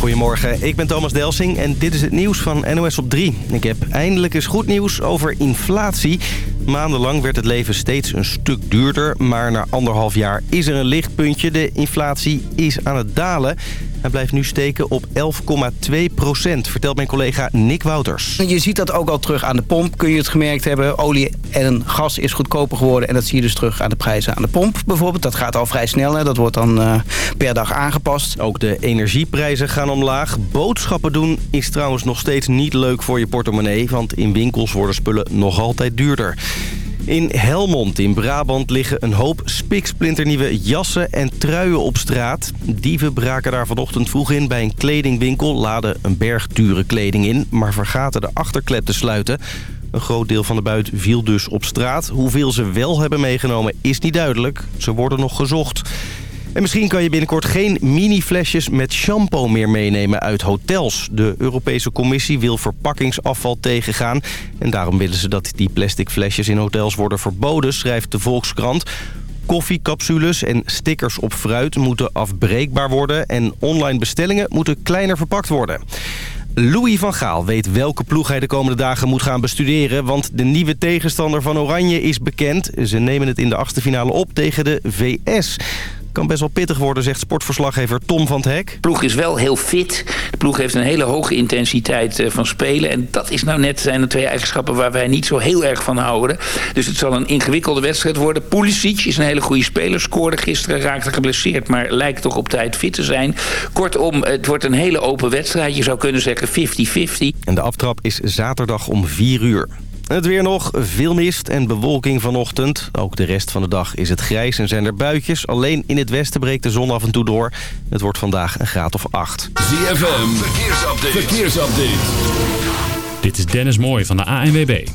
Goedemorgen, ik ben Thomas Delsing en dit is het nieuws van NOS op 3. Ik heb eindelijk eens goed nieuws over inflatie. Maandenlang werd het leven steeds een stuk duurder, maar na anderhalf jaar is er een lichtpuntje. De inflatie is aan het dalen. Hij blijft nu steken op 11,2 procent, vertelt mijn collega Nick Wouters. Je ziet dat ook al terug aan de pomp, kun je het gemerkt hebben. Olie en gas is goedkoper geworden en dat zie je dus terug aan de prijzen aan de pomp bijvoorbeeld. Dat gaat al vrij snel, hè. dat wordt dan uh, per dag aangepast. Ook de energieprijzen gaan omlaag. Boodschappen doen is trouwens nog steeds niet leuk voor je portemonnee... want in winkels worden spullen nog altijd duurder. In Helmond in Brabant liggen een hoop spiksplinternieuwe jassen en truien op straat. Dieven braken daar vanochtend vroeg in bij een kledingwinkel, laden een berg dure kleding in... maar vergaten de achterklep te sluiten. Een groot deel van de buit viel dus op straat. Hoeveel ze wel hebben meegenomen is niet duidelijk. Ze worden nog gezocht. En misschien kan je binnenkort geen mini-flesjes met shampoo meer meenemen uit hotels. De Europese Commissie wil verpakkingsafval tegengaan. En daarom willen ze dat die plastic flesjes in hotels worden verboden, schrijft de Volkskrant. Koffiecapsules en stickers op fruit moeten afbreekbaar worden... en online bestellingen moeten kleiner verpakt worden. Louis van Gaal weet welke ploeg hij de komende dagen moet gaan bestuderen... want de nieuwe tegenstander van Oranje is bekend. Ze nemen het in de achtste finale op tegen de VS kan best wel pittig worden, zegt sportverslaggever Tom van het Hek. De ploeg is wel heel fit. De ploeg heeft een hele hoge intensiteit eh, van spelen. En dat is nou net zijn de twee eigenschappen waar wij niet zo heel erg van houden. Dus het zal een ingewikkelde wedstrijd worden. Pulisic is een hele goede speler. Scoorde gisteren, raakte geblesseerd, maar lijkt toch op tijd fit te zijn. Kortom, het wordt een hele open wedstrijd. Je zou kunnen zeggen 50-50. En de aftrap is zaterdag om 4 uur. Het weer nog, veel mist en bewolking vanochtend. Ook de rest van de dag is het grijs en zijn er buitjes. Alleen in het westen breekt de zon af en toe door. Het wordt vandaag een graad of 8. ZFM, verkeersupdate. verkeersupdate. Dit is Dennis Mooij van de ANWB.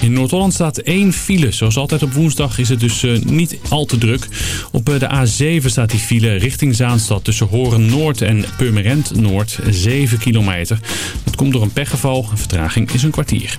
In Noord-Holland staat één file. Zoals altijd op woensdag is het dus uh, niet al te druk. Op uh, de A7 staat die file richting Zaanstad tussen Horen Noord en Purmerend Noord. 7 kilometer. Dat komt door een pechgeval. Vertraging is een kwartier.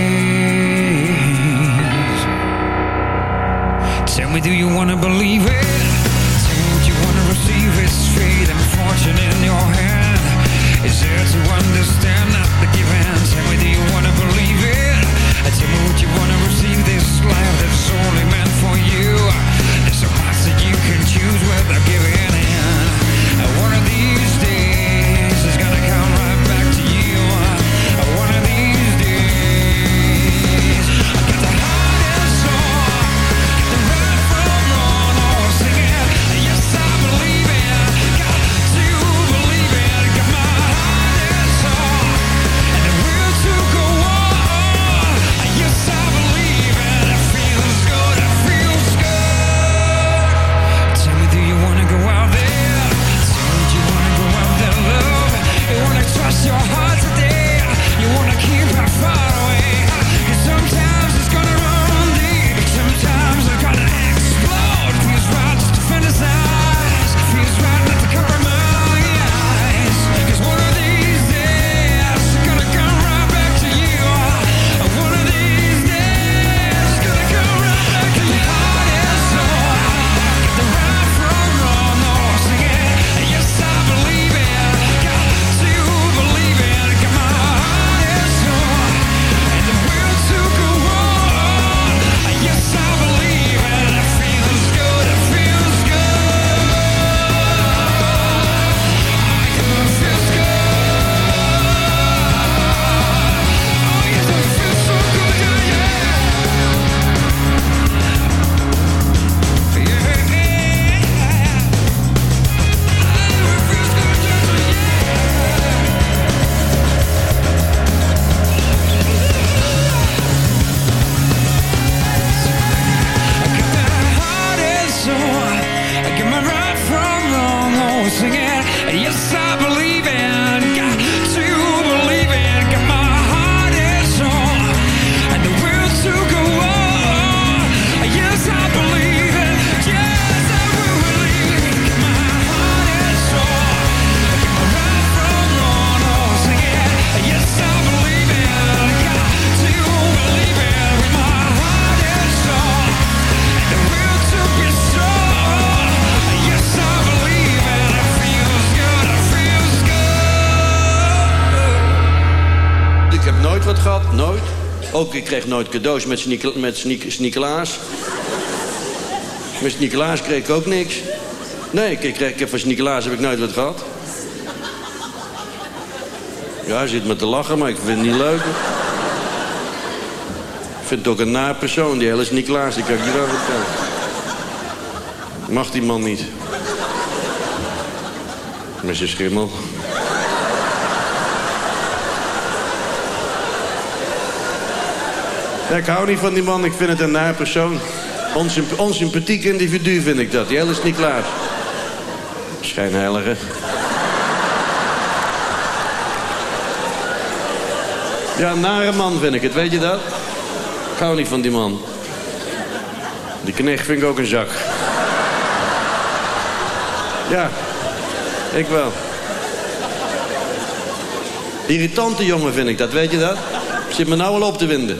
Tell me, do you wanna believe it? Tell me, would you wanna receive it? Straight and fortune in your hand. Is there to understand not the given? Tell me, do you wanna believe it? Tell me, would you wanna receive this life that's only meant for you? There's so much that you can choose without giving Ik kreeg nooit cadeaus met, Sneek- met Sneek- kreeg ik ook niks. Nee, ik, kreeg, ik heb van Sneekelaas heb ik nooit wat gehad. Ja, hij zit me te lachen, maar ik vind het niet leuk. Ik vind het ook een naar persoon, die hele Sneekelaas. Die kan ik je wel vertellen. Mag die man niet. Met zijn schimmel. Ik hou niet van die man, ik vind het een naar persoon. Onsymp onsympathiek individu vind ik dat. Hele is niet klaar. Schijnheilige. Ja, een nare man vind ik het, weet je dat? Ik hou niet van die man. Die knecht vind ik ook een zak. Ja, ik wel. Irritante jongen vind ik dat, weet je dat? Zit me nou al op te winden.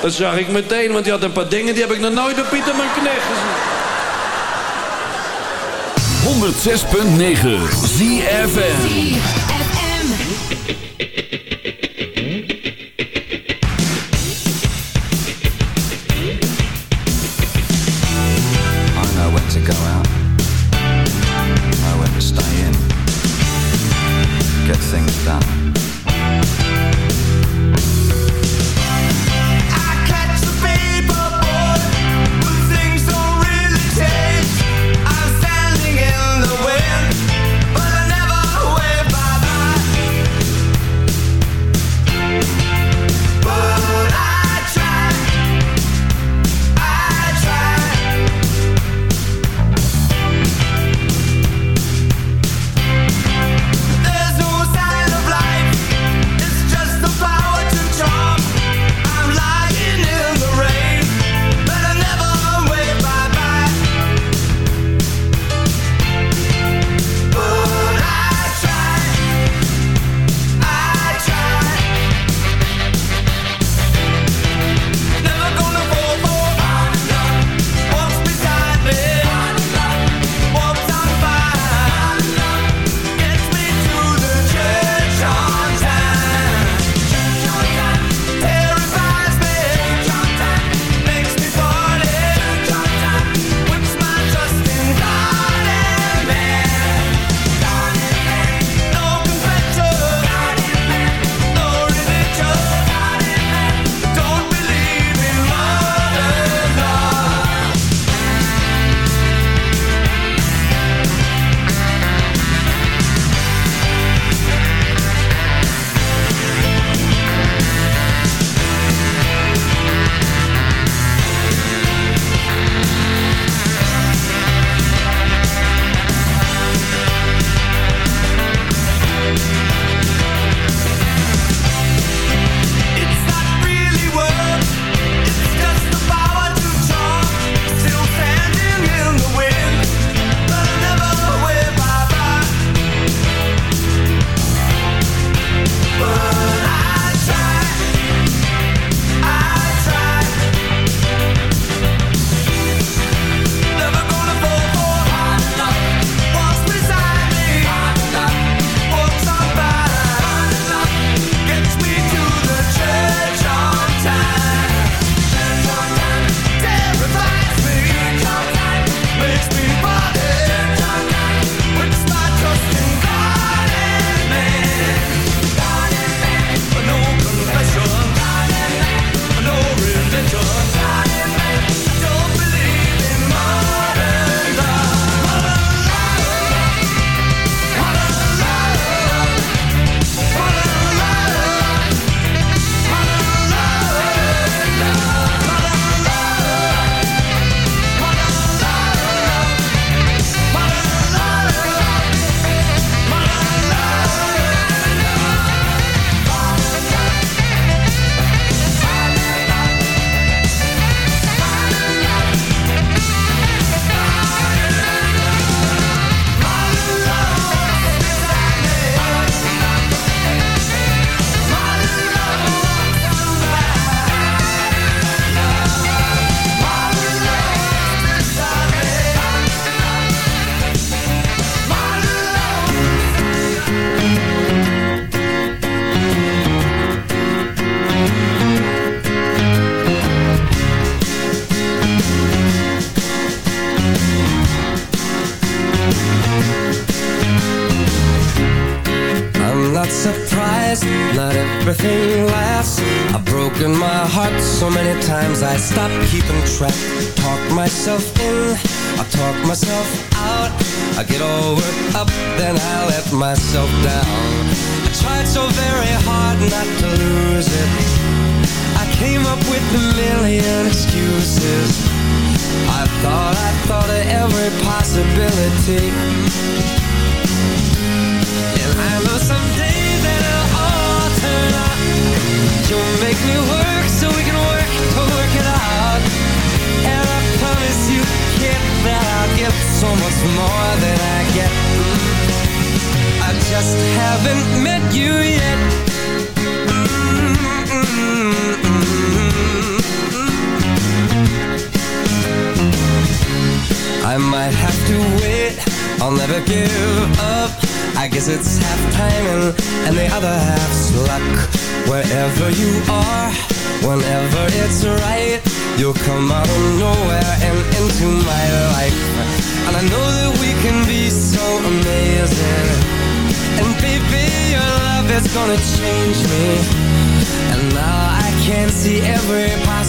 Dat zag ik meteen, want die had een paar dingen... die heb ik nog nooit op Pieter mijn Knecht gezien. 106.9 ZFN Get things done.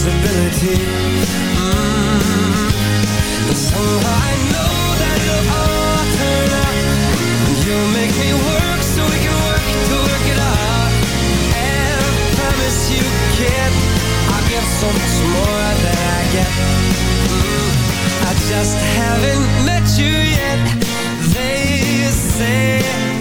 Possibility. Mm. And somehow I know that it'll all turn out And you'll make me work so we can work to work it out. And I promise you, kid I'll give so much more than I get. Mm. I just haven't met you yet. They say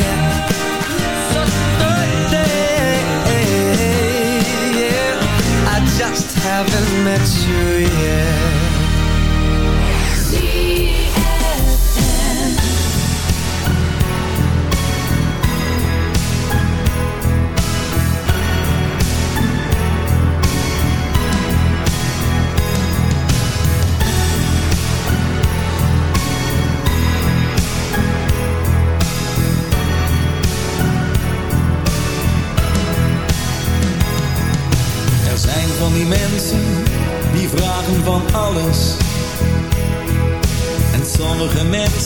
met you yet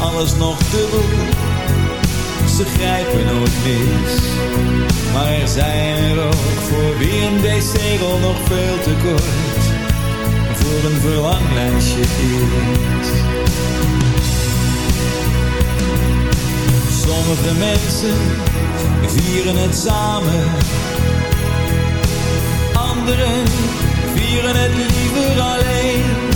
Alles nog dubbel. Ze grijpen nooit mis. Maar er zijn er ook voor wie een wc-rol nog veel te kort. Voor een verlanglijstje is. Sommige mensen vieren het samen. Anderen vieren het liever alleen.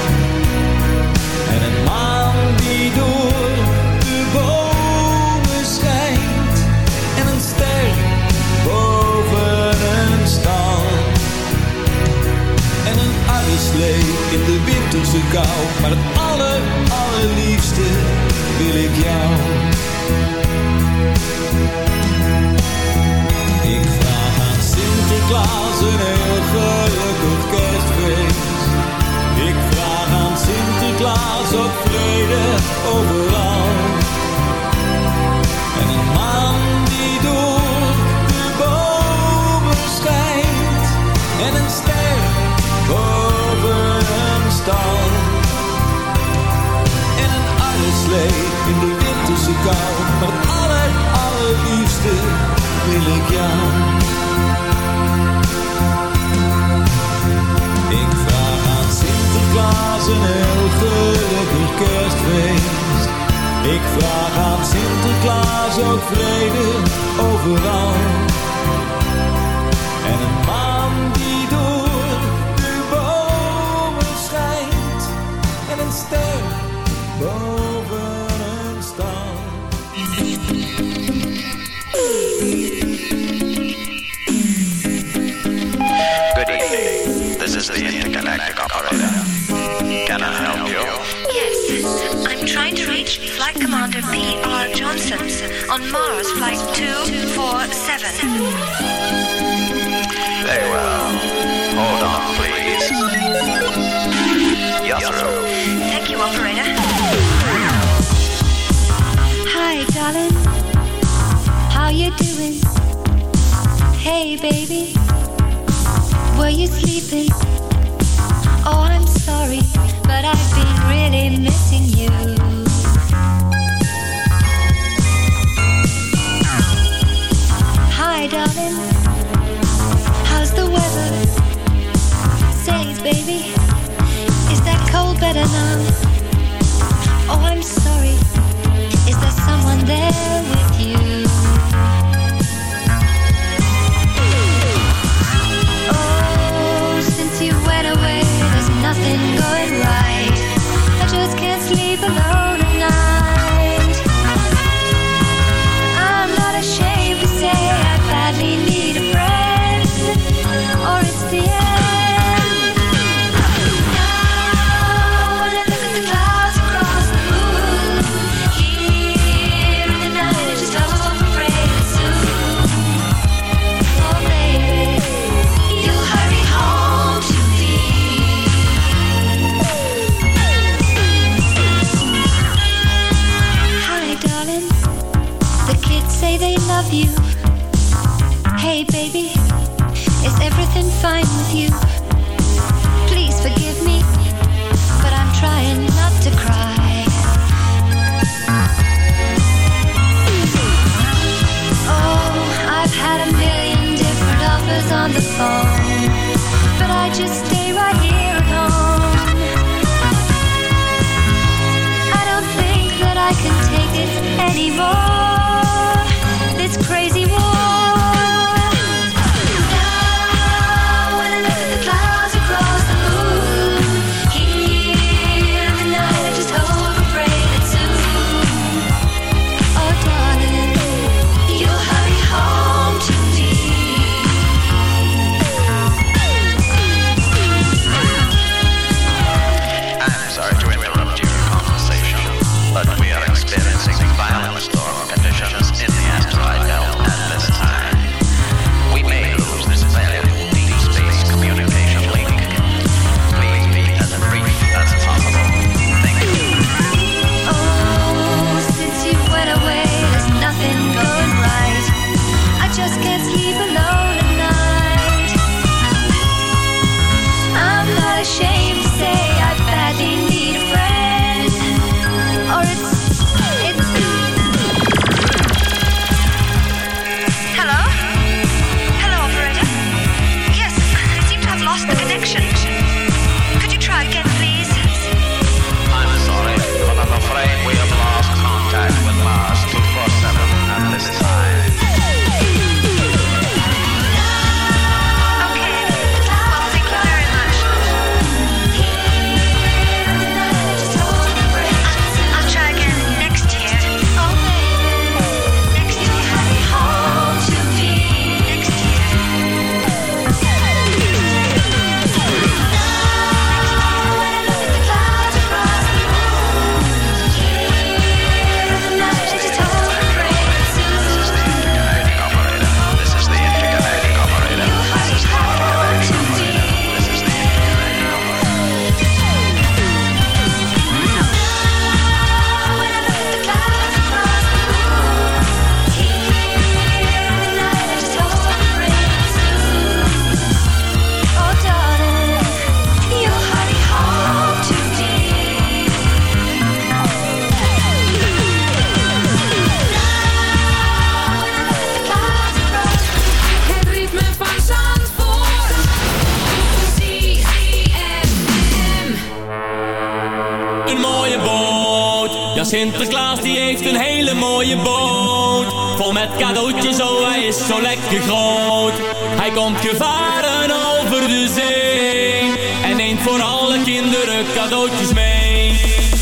in de winterse kou. Maar het allerliefste wil ik jou. Ik vraag aan Sinterklaas een heel gelukkig kerstfeest. Ik vraag aan Sinterklaas ook vrede overal. En een man die door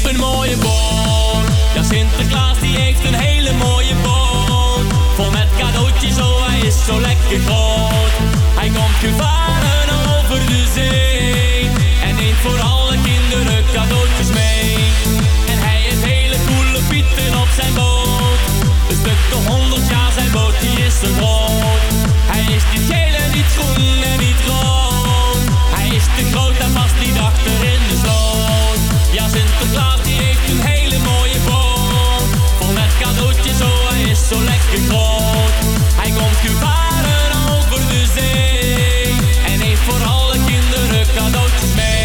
Een mooie boot. Ja, Sinterklaas die heeft een hele mooie boot. Vol met cadeautjes, oh hij is zo lekker groot. Hij komt gevaren over de zee. En neemt voor alle kinderen cadeautjes mee. En hij heeft hele coole pieten op zijn boot. Een stuk de honderd jaar zijn boot, die is een rood. Hij is niet zo lekker groot. Hij komt gevaren over de zee. En heeft voor alle kinderen cadeautjes mee.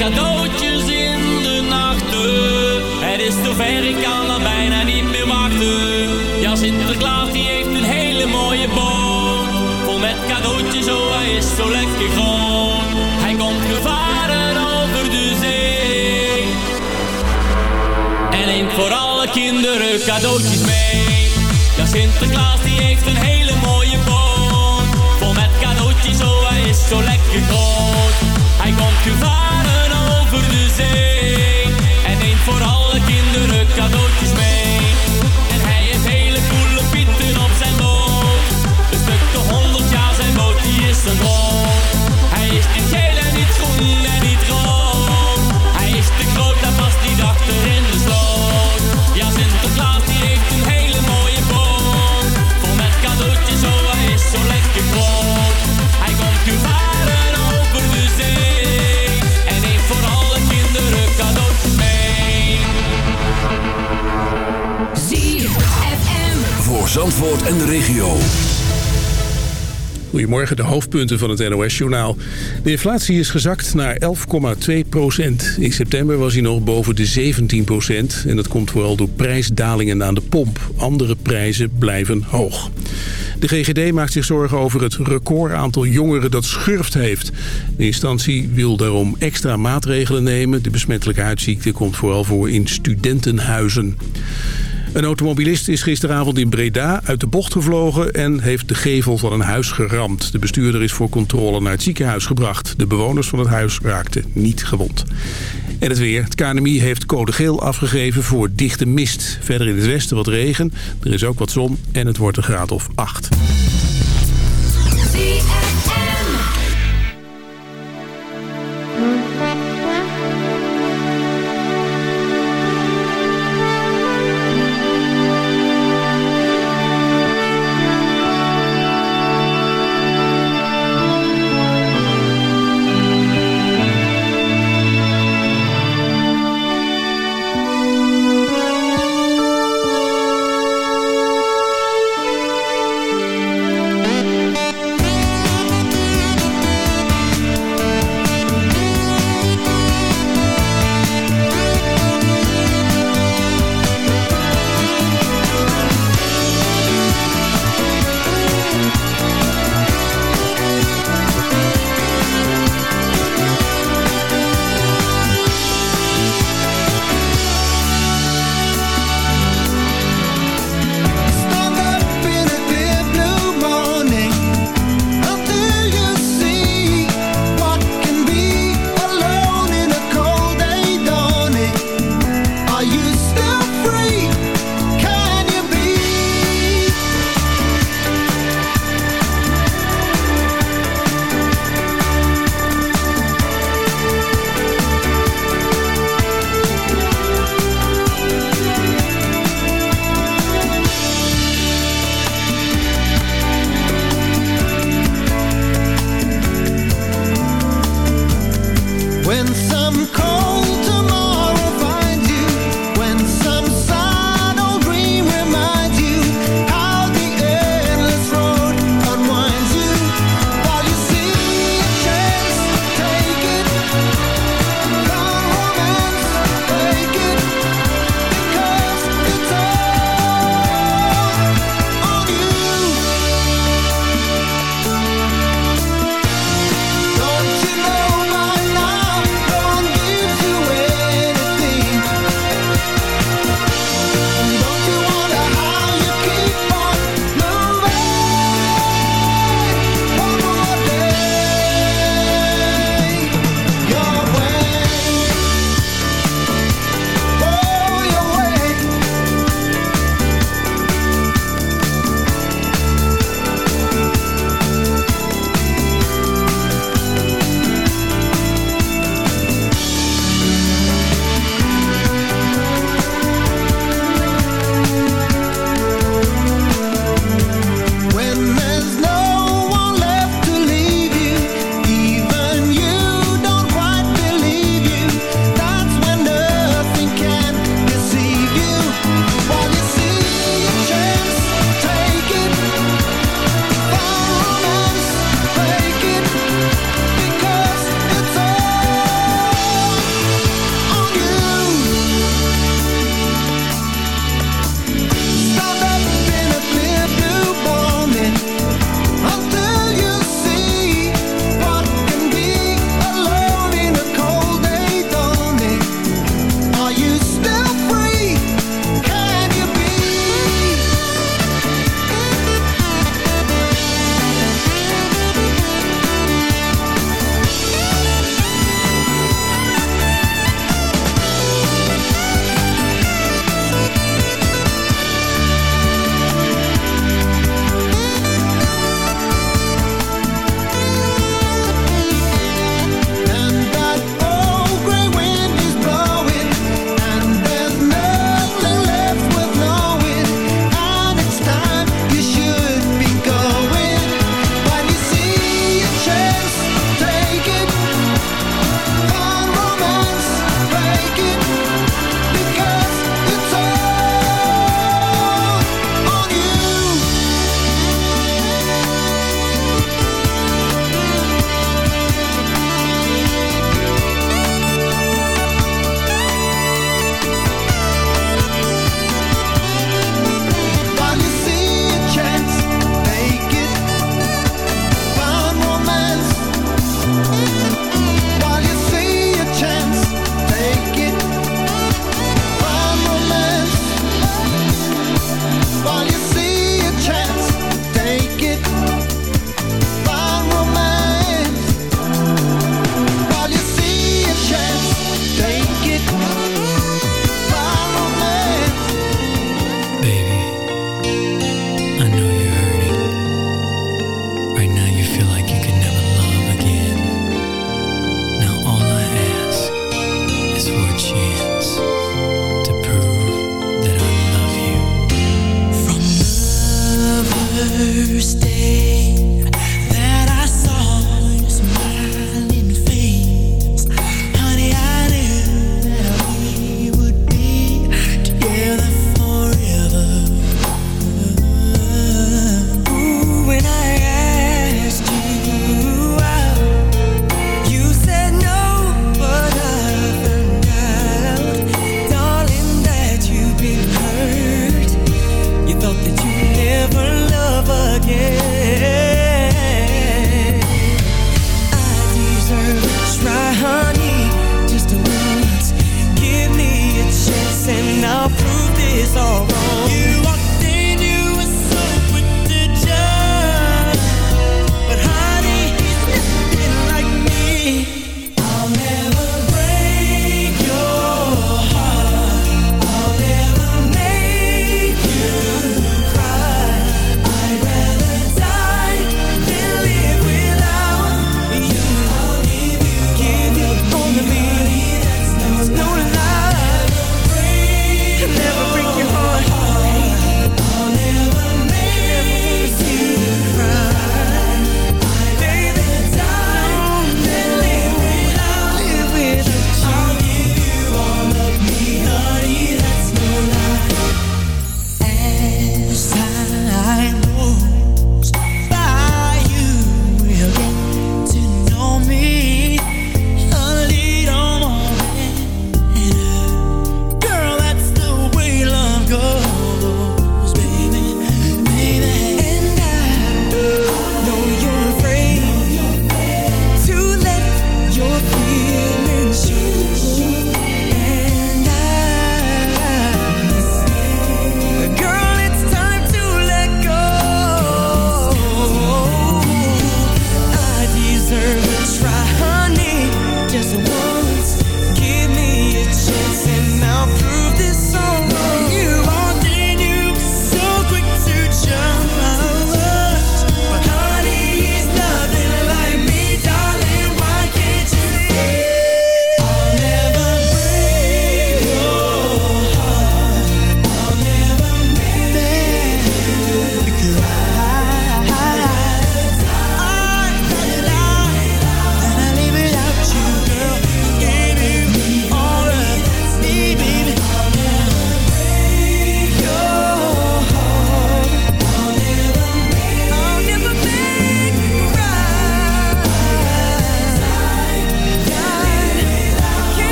Cadeautjes in de nachten. Het is zover, ik kan er bijna niet meer wachten. Ja, Sinterklaas die heeft een hele mooie boot. Vol met cadeautjes, oh hij is zo lekker groot. Hij komt gevaren over de zee. En neemt voor alle kinderen cadeautjes mee. Ja, Sinterklaas die heeft een hele mooie boot. Vol met cadeautjes, oh hij is zo lekker groot. Hij komt gevaren Zandvoort en de regio. Goedemorgen, de hoofdpunten van het NOS-journaal. De inflatie is gezakt naar 11,2 procent. In september was hij nog boven de 17 procent. En dat komt vooral door prijsdalingen aan de pomp. Andere prijzen blijven hoog. De GGD maakt zich zorgen over het record aantal jongeren dat schurft heeft. De instantie wil daarom extra maatregelen nemen. De besmettelijke huidziekte komt vooral voor in studentenhuizen. Een automobilist is gisteravond in Breda uit de bocht gevlogen en heeft de gevel van een huis geramd. De bestuurder is voor controle naar het ziekenhuis gebracht. De bewoners van het huis raakten niet gewond. En het weer. Het KNMI heeft code geel afgegeven voor dichte mist. Verder in het westen wat regen. Er is ook wat zon en het wordt een graad of 8.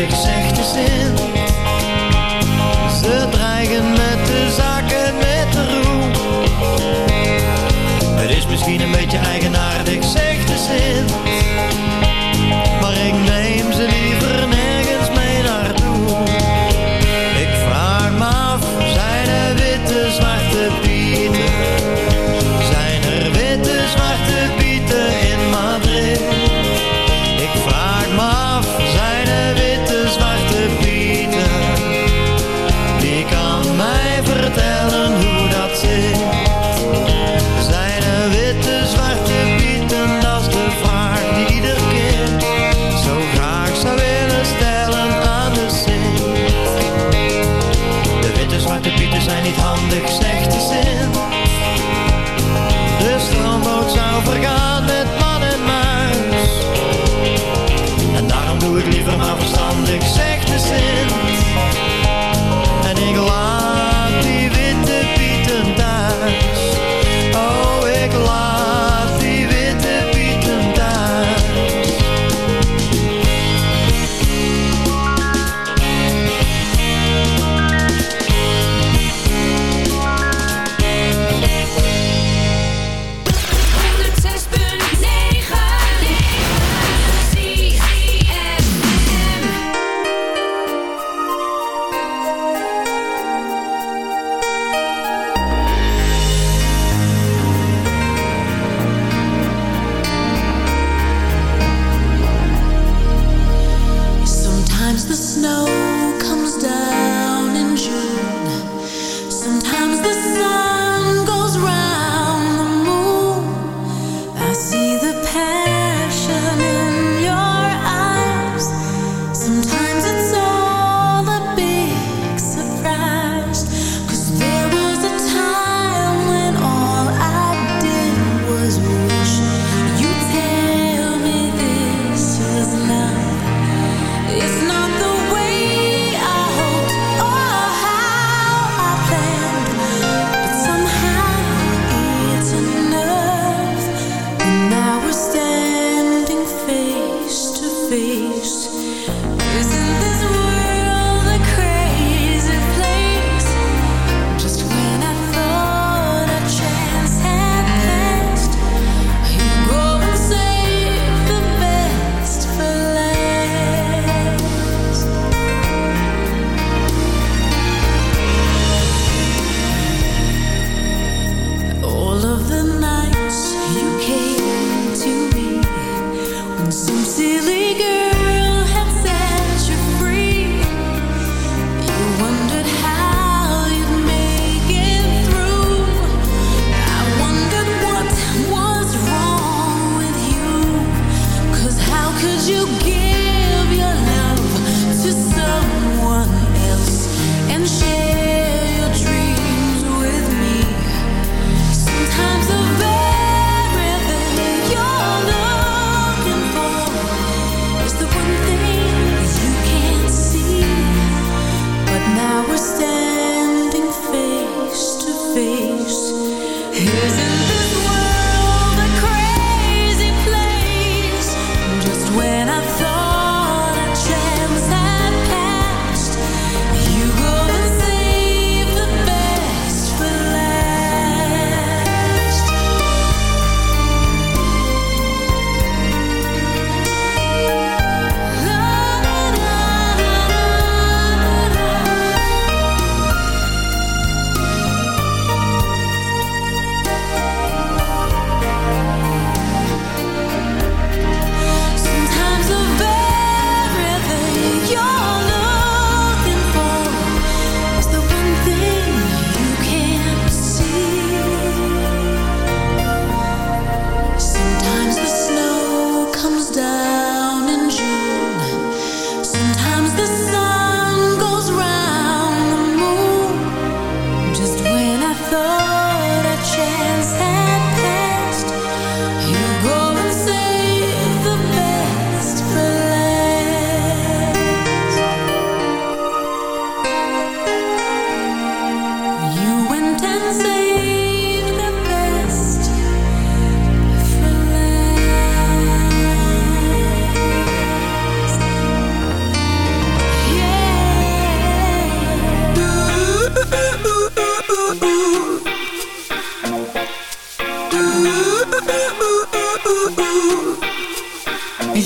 takes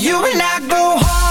You and I go hard.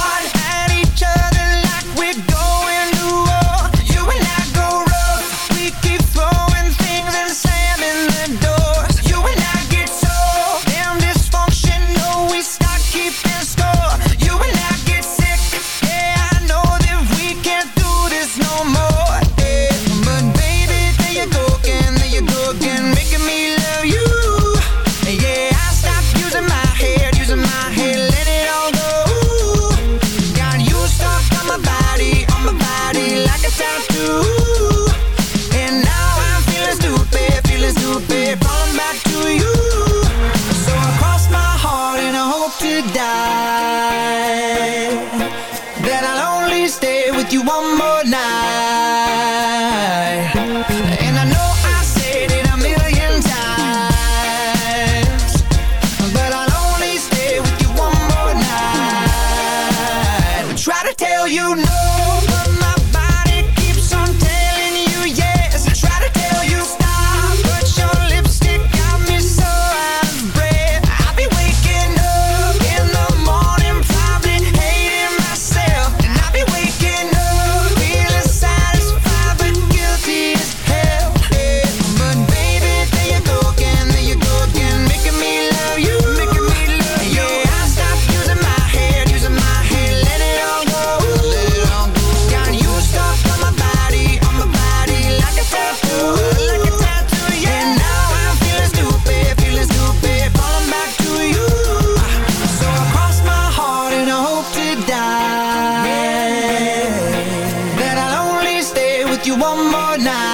One more night.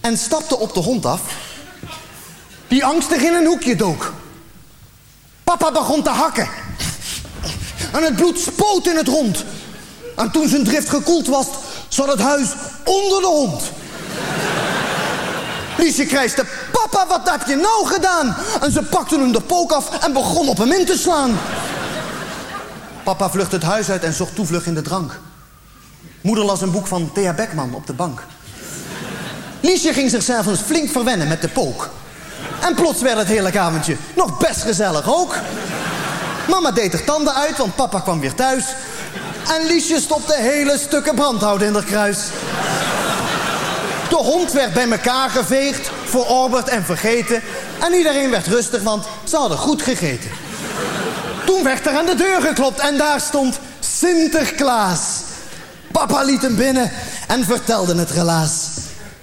En stapte op de hond af, die angstig in een hoekje dook. Papa begon te hakken. En het bloed spoot in het rond. En toen zijn drift gekoeld was, zat het huis onder de hond. Liesje krijste, papa, wat heb je nou gedaan? En ze pakte hem de pook af en begon op hem in te slaan. Papa vlucht het huis uit en zocht toevlucht in de drank. Moeder las een boek van Thea Beckman op de bank. Liesje ging zichzelf eens flink verwennen met de pook. En plots werd het hele avondje nog best gezellig ook. Mama deed er tanden uit, want papa kwam weer thuis. En Liesje stopte hele stukken brandhout in haar kruis. De hond werd bij elkaar geveegd, verorberd en vergeten. En iedereen werd rustig, want ze hadden goed gegeten. Toen werd er aan de deur geklopt en daar stond Sinterklaas. Papa liet hem binnen en vertelde het relaas.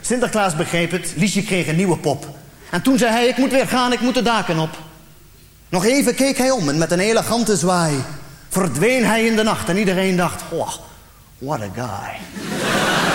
Sinterklaas begreep het, Liesje kreeg een nieuwe pop. En toen zei hij, ik moet weer gaan, ik moet de daken op. Nog even keek hij om en met een elegante zwaai... verdween hij in de nacht en iedereen dacht... Oh, what a guy.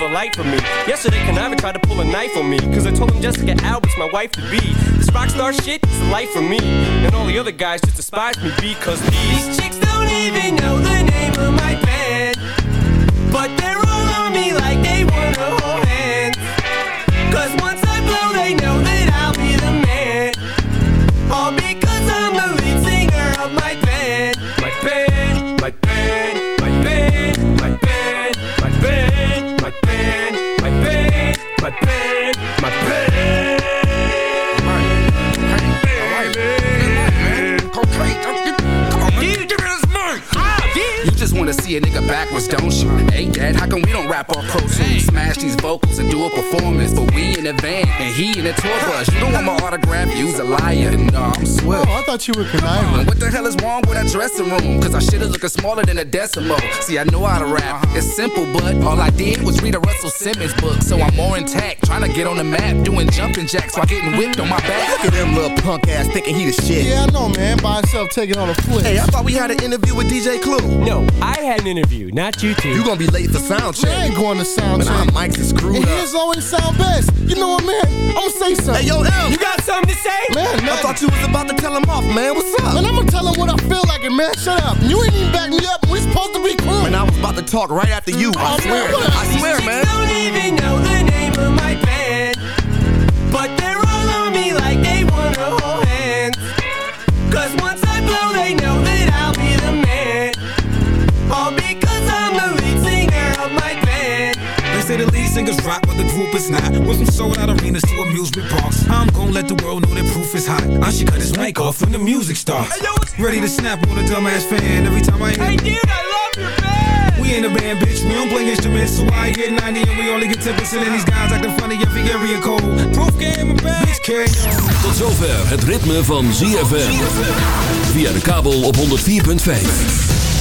the light from me. Yesterday, Conniver tried to pull a knife on me. Cause I told him Jessica Albert's my wife to be. This rock star shit is the life for me. And all the other guys just despise me because these chicks don't even know the name of my band. But they're all on me like they wanna hold hands. Cause once our pro. Smash these vocals but the van and he in the tour bus. You don't want my autograph, you's a liar. No, uh, I'm swift. Oh, I thought you were conniving. Uh-huh. What the hell is wrong with that dressing room? Cause our shit is looking smaller than a decimal. See, I know how to rap. Uh-huh. It's simple, but all I did was read a Russell Simmons book. So I'm more intact, trying to get on the map, doing jumping jacks while getting whipped on my back. Look at them little punk ass thinking he the shit. Yeah, I know, man. By himself taking on a flip. Hey, I thought we had an interview with DJ Clue. No, I had an interview, not you two. You gonna be late for sound check. I ain't going to sound Man, our check. mics is screwed and up. his always sound best. You know man? I'm gonna say something. Hey, yo, M. You got something to say? Man, I thought you was about to tell him off, man. What's up? Man, I'm gonna tell him what I feel like, and man, shut up. You ain't even back me up. We supposed to be cool. Man, I was about to talk right after you. I Oh, man, swear. what I swear, man. don't even know the name of my band But they're all on me like they wanna hold hands Cause once I blow they know that I'll be the man All because I'm the lead singer of my band They say the lead singers rock, is not. Went from sold out arenas to amusement parks. I'm gonna let the world know that proof is hot. I should cut his mic off when the music starts. Ready to snap on a dumbass fan every time I hear. Hey, dude, I love your band. We ain't a band, bitch. We don't play instruments, so I get 90 and we only get 10%. And these guys acting funny every area code. Proof game, a bitch, carry on. Tot zover het ritme van ZFM. Via de kabel op 104.5.